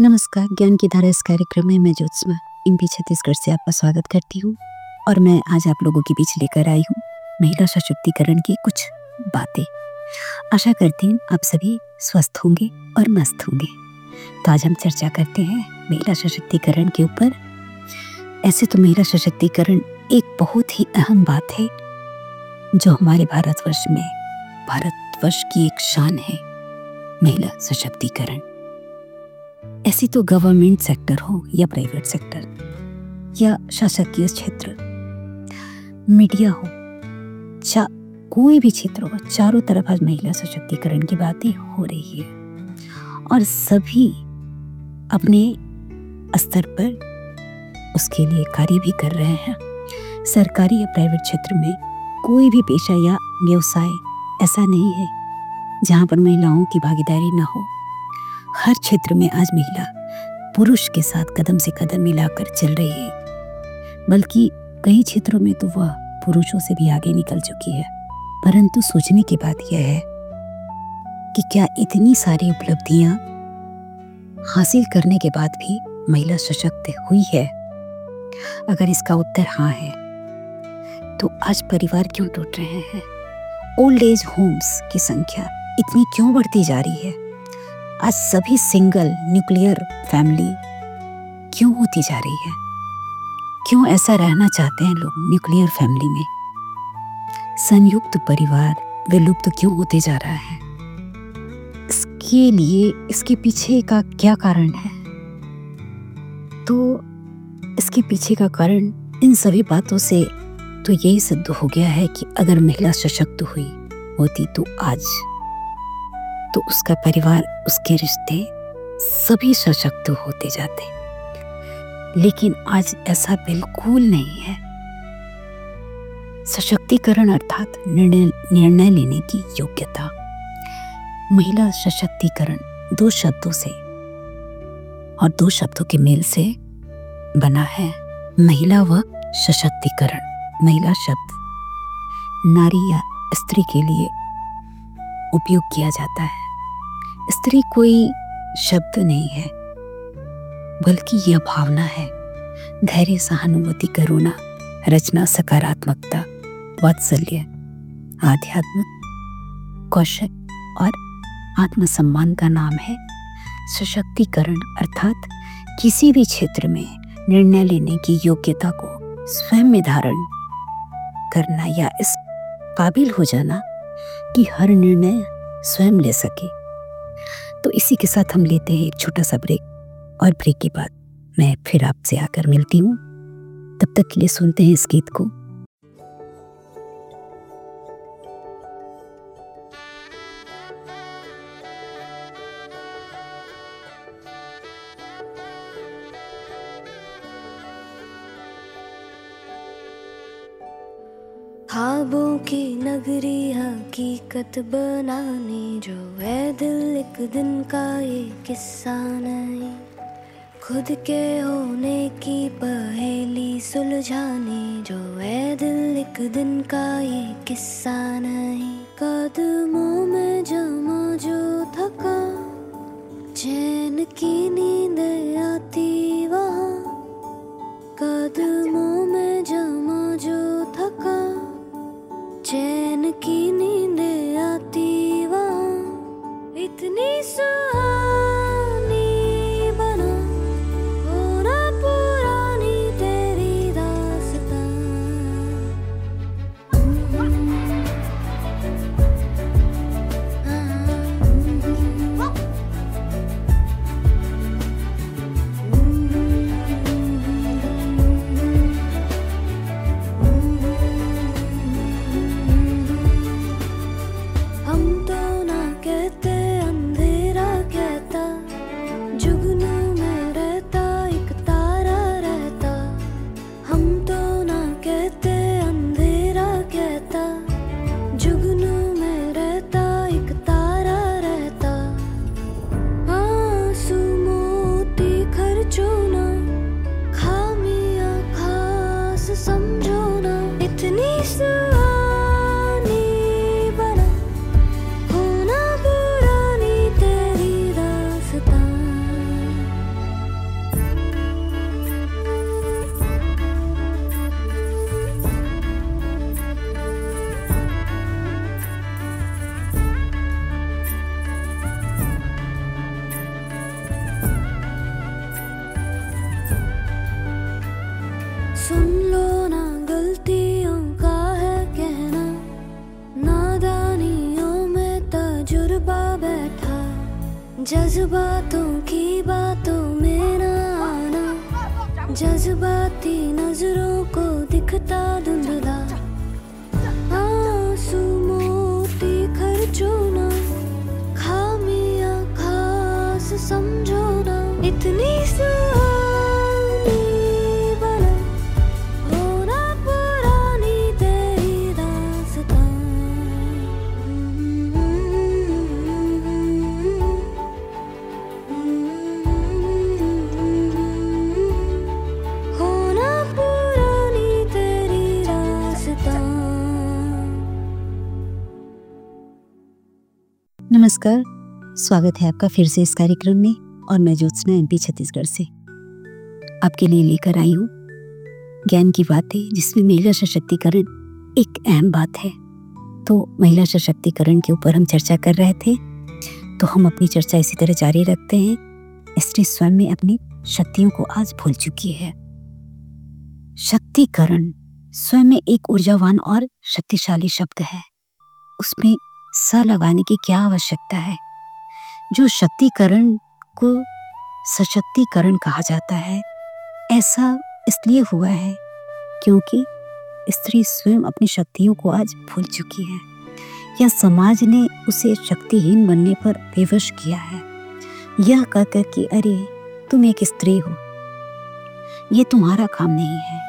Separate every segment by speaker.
Speaker 1: नमस्कार, ज्ञान की धारा इस कार्यक्रम में मैं ज्योत्सना एमपी छत्तीसगढ़ से आपका स्वागत करती हूँ और मैं आज आप लोगों के बीच लेकर आई हूँ महिला सशक्तिकरण की कुछ बातें। आशा करते हैं आप सभी स्वस्थ होंगे और मस्त होंगे। तो आज हम चर्चा करते हैं महिला सशक्तिकरण के ऊपर। ऐसे तो महिला सशक्तिकरण एक बहुत ही अहम बात है, जो हमारे भारतवर्ष में, भारतवर्ष की एक शान है, महिला सशक्तिकरण। ऐसी तो गवर्नमेंट सेक्टर हो या प्राइवेट सेक्टर या शासकीय क्षेत्र मीडिया हो, चा, कोई भी क्षेत्र हो, चारों तरफ़ आज महिला सशक्तिकरण की बातें हो रही है। और सभी अपने स्तर पर उसके लिए कार्य भी कर रहे हैं। सरकारी या प्राइवेट क्षेत्र में कोई भी पेशा या व्यवसाय ऐसा नहीं है जहाँ पर महिलाओं की भागीदारी ना हो। हर क्षेत्र में आज महिला पुरुष के साथ कदम से कदम मिलाकर चल रही है। बल्कि कई क्षेत्रों में तो वह पुरुषों से भी आगे निकल चुकी है। परंतु सोचने की बात यह है कि क्या इतनी सारी उपलब्धियाँ हासिल करने के बाद भी महिला सशक्त हुई है? अगर इसका उत्तर हाँ है तो आज परिवार क्यों टूट रहे हैं? ओल्ड एज होम्स की संख्या इतनी क्यों बढ़ती जा रही है? आज सभी सिंगल न्यूक्लियर फैमिली क्यों होती जा रही है? क्यों ऐसा रहना चाहते हैं लोग न्यूक्लियर फैमिली में? संयुक्त परिवार विलुप्त तो क्यों होते जा रहा है? इसके लिए इसके पीछे का क्या कारण है? तो इसके पीछे का कारण इन सभी बातों से तो यही सिद्ध हो गया है कि अगर महिला सशक्त हुई होती तो आज तो उसका परिवार, उसके रिश्ते सभी सशक्त होते जाते लेकिन आज ऐसा बिल्कुल नहीं है। सशक्तिकरण अर्थात निर्णय लेने की योग्यता। महिला सशक्तिकरण दो शब्दों से और दो शब्दों के मेल से बना है। महिला व सशक्तिकरण। महिला शब्द, नारी या स्त्री के लिए उपयोग किया जाता है। स्त्री कोई शब्द नहीं है, बल्कि यह भावना है। धैर्य, सहानुभूति, करुणा, रचना, सकारात्मकता, वात्सल्य आध्यात्म कौशल और आत्मसम्मान का नाम है। सशक्तिकरण अर्थात किसी भी क्षेत्र में निर्णय लेने की योग्यता को स्वयं में धारण करना या इस काबिल हो जाना कि हर निर्णय स्वयं ले सके। तो इसी के साथ हम लेते हैं एक छोटा सा ब्रेक। और ब्रेक के बाद मैं फिर आपसे आकर मिलती हूँ। तब तक के लिए सुनते हैं इस गीत को।
Speaker 2: ख्वाबों की नगरी हकीकत बनाने, जो है दिल एक दिन का ये किस्सा नहीं। खुद के होने की पहेली सुलझाने, जो है दिल एक दिन का ये किस्सा नहीं। कदमों जज्बाती नज़रों को दिखता धुंधला
Speaker 1: नमस्कार। स्वागत है आपका फिर से इस कार्यक्रम में और मैं ज्योत्सना एमपी छत्तीसगढ़ से। आपके लिए लेकर आई हूँ ज्ञान की बातें, जिसमें महिला सशक्तिकरण एक अहम बात है। तो महिला सशक्तिकरण के ऊपर हम चर्चा कर रहे थे तो हम अपनी चर्चा इसी तरह जारी रखते हैं। स्त्री स्वयं में अपनी शक्तियों को आज भूल चुकी है। शक्तिकरण स्वयं में एक ऊर्जावान और शक्तिशाली शब्द है। उसमें स लगाने की क्या आवश्यकता है? जो शक्तिकरण को सशक्तिकरण कहा जाता है, ऐसा इसलिए हुआ है क्योंकि स्त्री स्वयं अपनी शक्तियों को आज भूल चुकी है। या समाज ने उसे शक्तिहीन बनने पर विवश किया है। यह कहकर कि, अरे, तुम एक स्त्री हो। ये तुम्हारा काम नहीं है।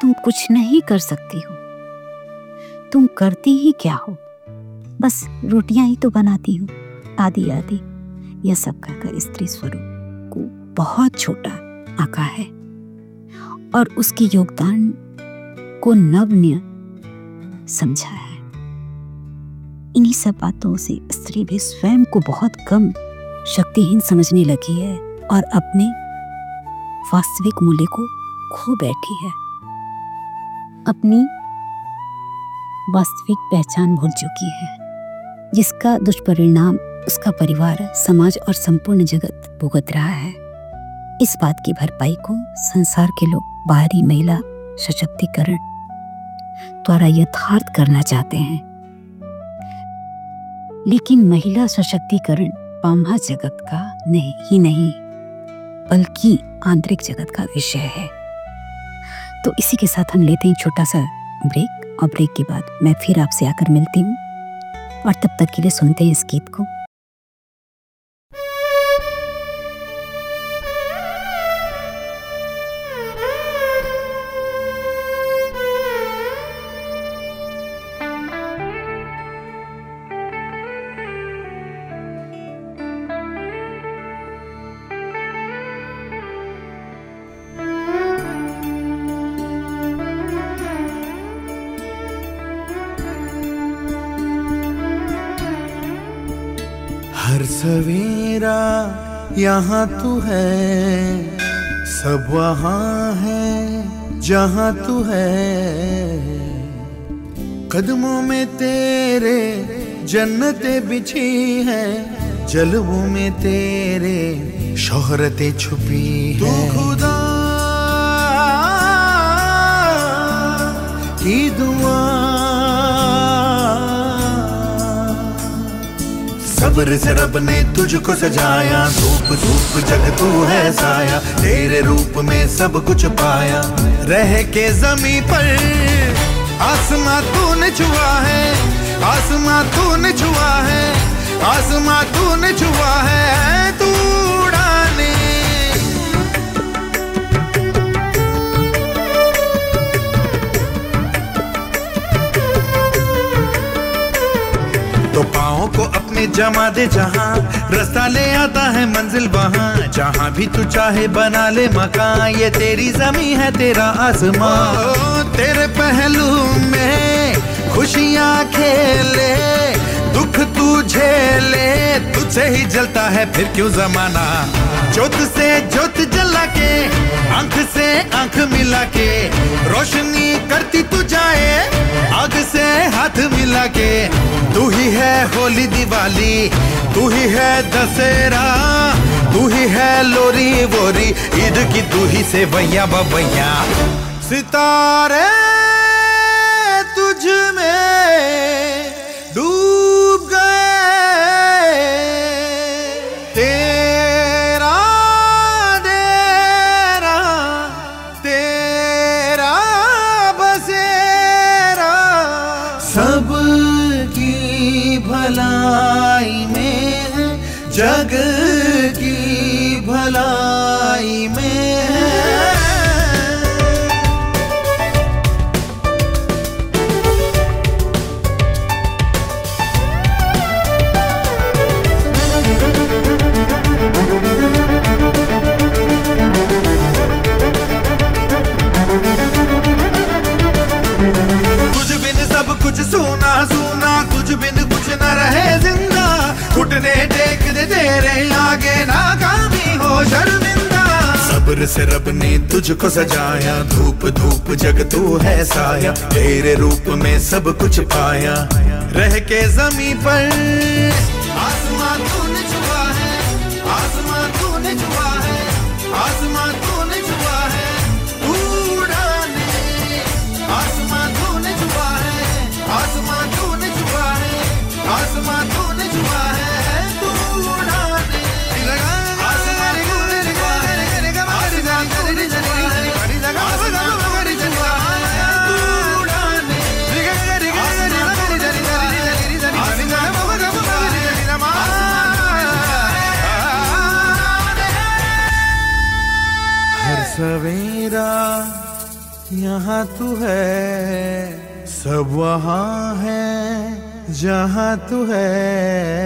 Speaker 1: तुम कुछ नहीं कर सकती हो। तुम करती ही क्या हो? बस रोटियाँ ही तो बनाती हूँ। आदि आदि यह सब कहकर स्त्री स्वरूप को बहुत छोटा आका है। और उसके योगदान को नवन्य समझा है। इन्हीं सब बातों से स्त्री भी स्वयं को बहुत कम शक्तिहीन समझने लगी है और अपने वास्तविक मूल्य को खो बैठी है। अपनी वास्तविक पहचान भूल चुकी है। जिसका दुष्परिणाम उसका परिवार, समाज और संपूर्ण जगत भुगत रहा है। इस बात की भरपाई को संसार के लोग बाहरी महिला सशक्तिकरण द्वारा यथार्थ करना चाहते हैं। लेकिन महिला सशक्तिकरण बाह्य जगत का नहीं, ही नहीं, बल्कि आंतरिक जगत का विषय है। तो इसी के साथ हम लेते हैं छोटा सा ब्रेक, और ब्रेक के बाद मैं फिर आपसे आकर मिलती हूँ। और तब तक के लिए सुनते हैं इस गीत को।
Speaker 3: सवेरा यहाँ तू है। सब वहाँ है जहाँ तू है। कदमों में तेरे जन्नतें बिछी है जलवों में तेरे शोहरतें छुपी है। तू खुदा की दुआ सब्र से रब ने तुझको सजाया। धूप धूप, जग तू है साया। तेरे रूप में सब कुछ पाया। रह के जमी पर आसमां तू तूने छुआ है। आसमां तूने छुआ है। आसमां तूने छुआ है। तू उड़ाने अपने जमा दे जहाँ। रास्ता ले आता है मंजिल वहाँ। जहाँ भी तू चाहे बना ले मकान। ये तेरी जमी है, तेरा आसमां तेरे पहलू में खुशियाँ खेले। दुख तू झेले तुझसे ही जलता है फिर क्यों जमाना? ज्योत से ज्योत जला के, आँख से आँख मिला के, रोशनी करती तू जाए, आग से हाथ मिला के। तू ही है होली दिवाली, तू ही है दशहरा, तू ही है लोरी वोरी, ईद की तू ही से भैया बबैया सितारे कुछ सोना सोना, कुछ बिन कुछ न रहे ज़िंदा। घुटने टेक दे तेरे आगे, नाकामी हो शर्मिंदा। सब्र से रब ने तुझको सजाया, धूप धूप जग तू है साया। तेरे रूप में सब कुछ पाया। रह के जमी पर सवेरा यहाँ तू है सब वहाँ है। जहाँ तू है।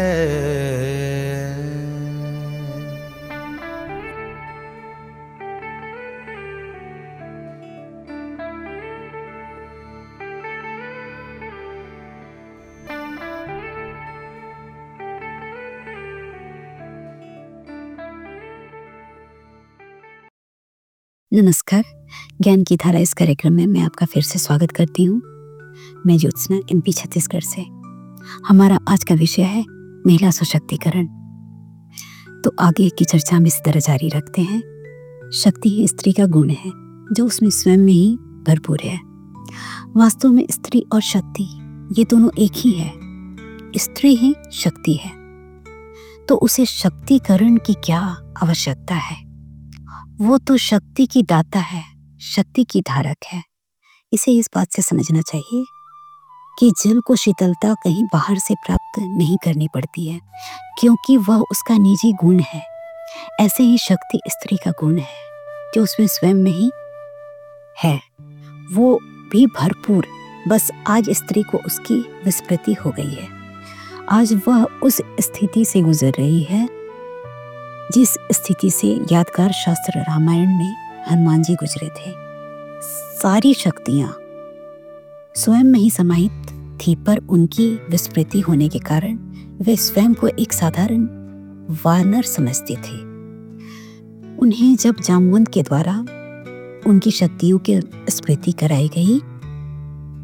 Speaker 1: नमस्कार। ज्ञान की धारा इस कार्यक्रम में मैं आपका फिर से स्वागत करती हूँ। मैं ज्योत्सना एमपी छत्तीसगढ़ से। हमारा आज का विषय है महिला सशक्तिकरण। तो आगे की चर्चा हम इस तरह जारी रखते हैं। शक्ति ही स्त्री का गुण है, जो उसमें स्वयं में ही भरपूर है। वास्तव में स्त्री और शक्ति, ये दोनों एक ही है। स्त्री ही शक्ति है। तो उसे शक्तिकरण की क्या आवश्यकता है? वो तो शक्ति की दाता है, शक्ति की धारक है। इसे इस बात से समझना चाहिए कि जल को शीतलता कहीं बाहर से प्राप्त नहीं करनी पड़ती है, क्योंकि वह उसका निजी गुण है। ऐसे ही शक्ति स्त्री का गुण है, जो उसमें स्वयं में ही है। वो भी भरपूर, बस आज स्त्री को उसकी विस्मृति हो गई है। आज वह उस स्थिति से गुजर रही है, जिस स्थिति से यादगार शास्त्र रामायण में हनुमान जी गुजरे थे। सारी शक्तियाँ स्वयं में ही समाहित थी, पर उनकी विस्मृति होने के कारण वे स्वयं को एक साधारण वानर समझते थे। उन्हें जब जामवंत के द्वारा उनकी शक्तियों की स्मृति कराई गई,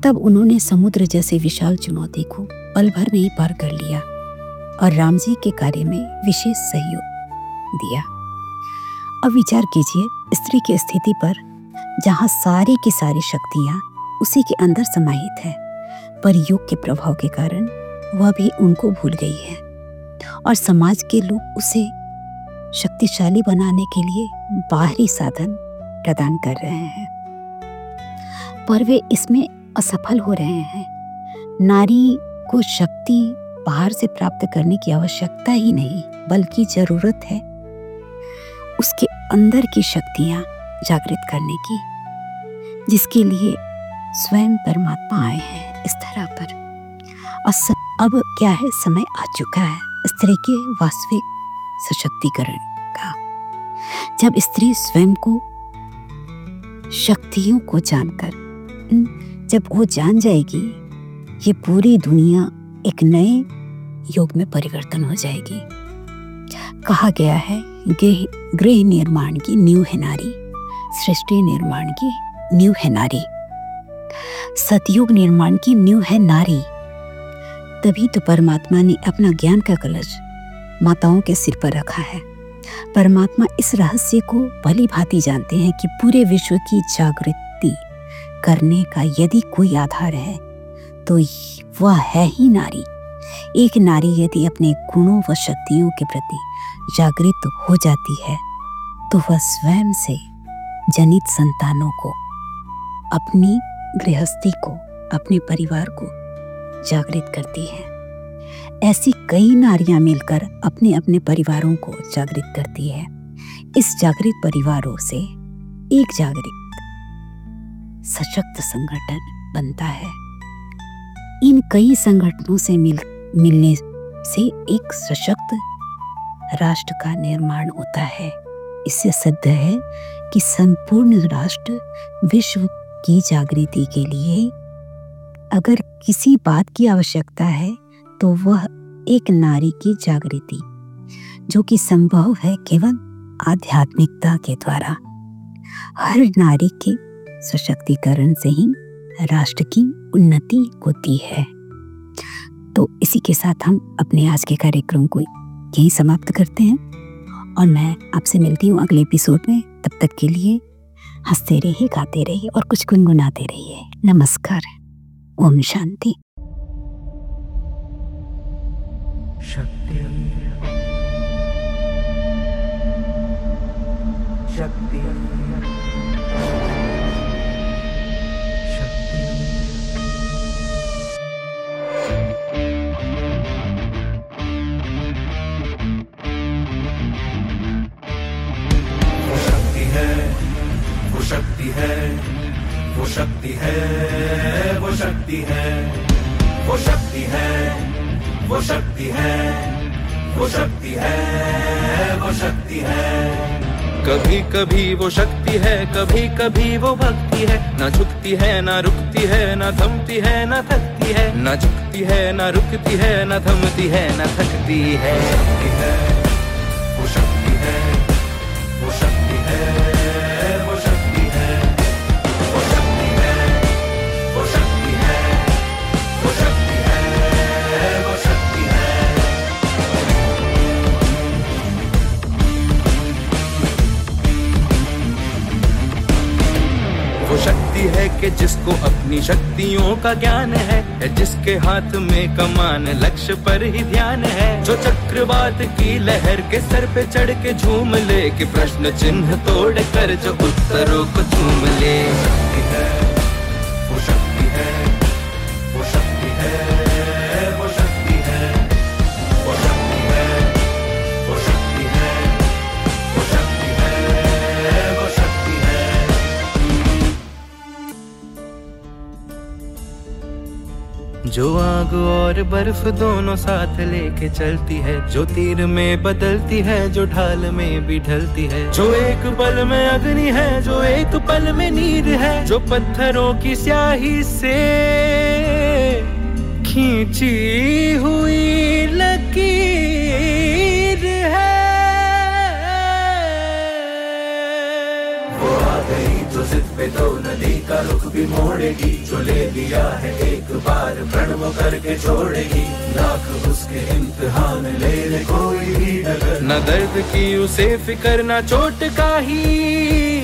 Speaker 1: तब उन्होंने समुद्र जैसे विशाल चुनौती को पल भर में ही पार कर लिया और रामजी के कार्य में विशेष सहयोग दिया। अब विचार कीजिए, स्त्री की स्थिति पर जहाँ सारी की सारी शक्तियाँ उसी के अंदर समाहित है। पर योग के प्रभाव के कारण वह भी उनको भूल गई है। और समाज के लोग उसे शक्तिशाली बनाने के लिए बाहरी साधन प्रदान कर रहे हैं। पर वे इसमें असफल हो रहे हैं। नारी को शक्ति बाहर से प्राप्त करने की आवश्यकता ही नहीं, बल्कि ज़रूरत है उसके अंदर की शक्तियाँ जागृत करने की, जिसके लिए स्वयं परमात्मा आए हैं इस तरह पर। और स- अब क्या है? समय आ चुका है स्त्री के वास्तविक सशक्तिकरण का। जब स्त्री स्वयं को शक्तियों को जानकर जब वो जान जाएगी, ये पूरी दुनिया एक नए युग में परिवर्तन हो जाएगी। कहा गया है गृह निर्माण की न्यू है नारी, सृष्टि निर्माण की न्यू है नारी। सतयुग निर्माण की न्यू है नारी। तभी तो परमात्मा ने अपना ज्ञान का कलश माताओं के सिर पर रखा है। परमात्मा इस रहस्य को भली भांति जानते हैं कि पूरे विश्व की जागृति करने का यदि कोई आधार है तो वह है ही नारी। एक नारी यदि अपने गुणों व शक्तियों के प्रति जागृत हो जाती है तो वह स्वयं से जनित संतानों को अपनी गृहस्थी को, अपने परिवार को जागृत करती है। ऐसी कई नारियाँ मिलकर अपने अपने परिवारों को जागृत करती है। इस जागृत परिवारों से एक जागृत सशक्त संगठन बनता है। इन कई संगठनों से मिल, मिलने से एक सशक्त राष्ट्र का निर्माण होता है। इससे सिद्ध है कि संपूर्ण राष्ट्र विश्व की जागृति के लिए अगर किसी बात की आवश्यकता है तो वह एक नारी की जागृति, जो कि संभव है केवल आध्यात्मिकता के द्वारा। हर नारी के सशक्तिकरण से ही राष्ट्र की उन्नति होती है। तो इसी के साथ हम अपने आज के कार्यक्रम को यहीं समाप्त करते हैं, और मैं आपसे मिलती हूँ अगले एपिसोड में। तब तक के लिए हँसते रहिए गाते रहिए और कुछ गुनगुनाते रहिए। नमस्कार। ओम शांति। शक्ति शक्ति
Speaker 4: शक्ति है वो शक्ति है वो शक्ति है वो शक्ति है वो शक्ति है वो शक्ति है वो शक्ति है। कभी कभी वो शक्ति है कभी कभी वो भक्ति है। ना झुकती है ना रुकती है ना थमती है ना थकती है। ना झुकती है ना रुकती है ना थमती है ना थकती है है कि जिसको अपनी शक्तियों का ज्ञान है जिसके हाथ में कमान, लक्ष्य पर ही ध्यान है। जो चक्रवात की लहर के सर पे चढ़ के झूम ले, के प्रश्न चिन्ह तोड़ कर जो उत्तरों को झूम ले। जो आग और बर्फ़ दोनों साथ लेके चलती है, जो तीर में बदलती है, जो ढाल में भी ढलती है। जो एक पल में अग्नि है, जो एक पल में नीर है, जो पत्थरों की स्याही से खींची हुई जिद पे तो नदी का रुख भी मोड़ेगी, जो ले लिया है एक बार प्रण वो करके छोड़ेगी। लाख उसके इम्तिहान ले ले, कोई भी डगर न दर्द की उसे फिकर, न चोट का ही।